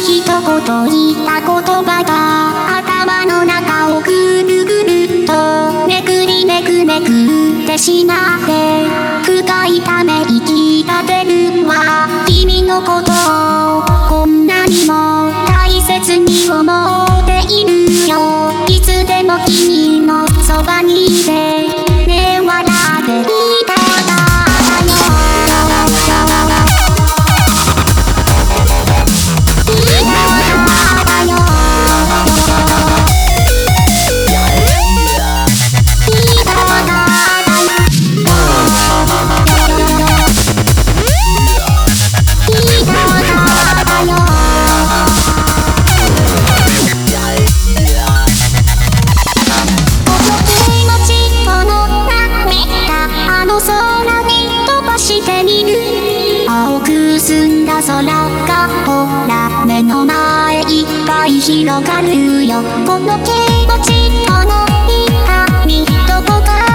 一言言った言葉が頭の中をぐるぐるとめくりめくめくってしまって深いため息が出るわ。君のことをこんなにも澄んだ空がほら目の前いっぱい広がるよ。この気持ちこの痛みどこか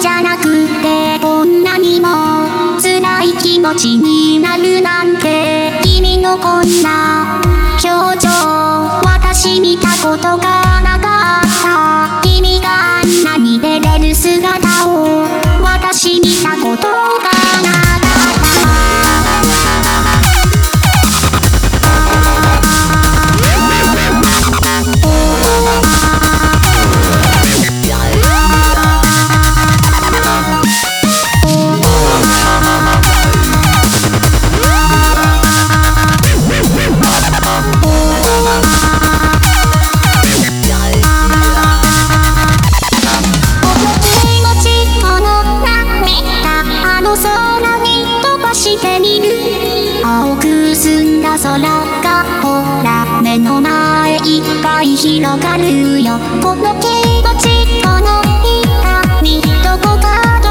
じゃなくてこんなにも辛い気持ちになるなんて君のこんな表情私見たことが空がほら目の前いっぱい広がるよ。この気持ちこの痛みどこか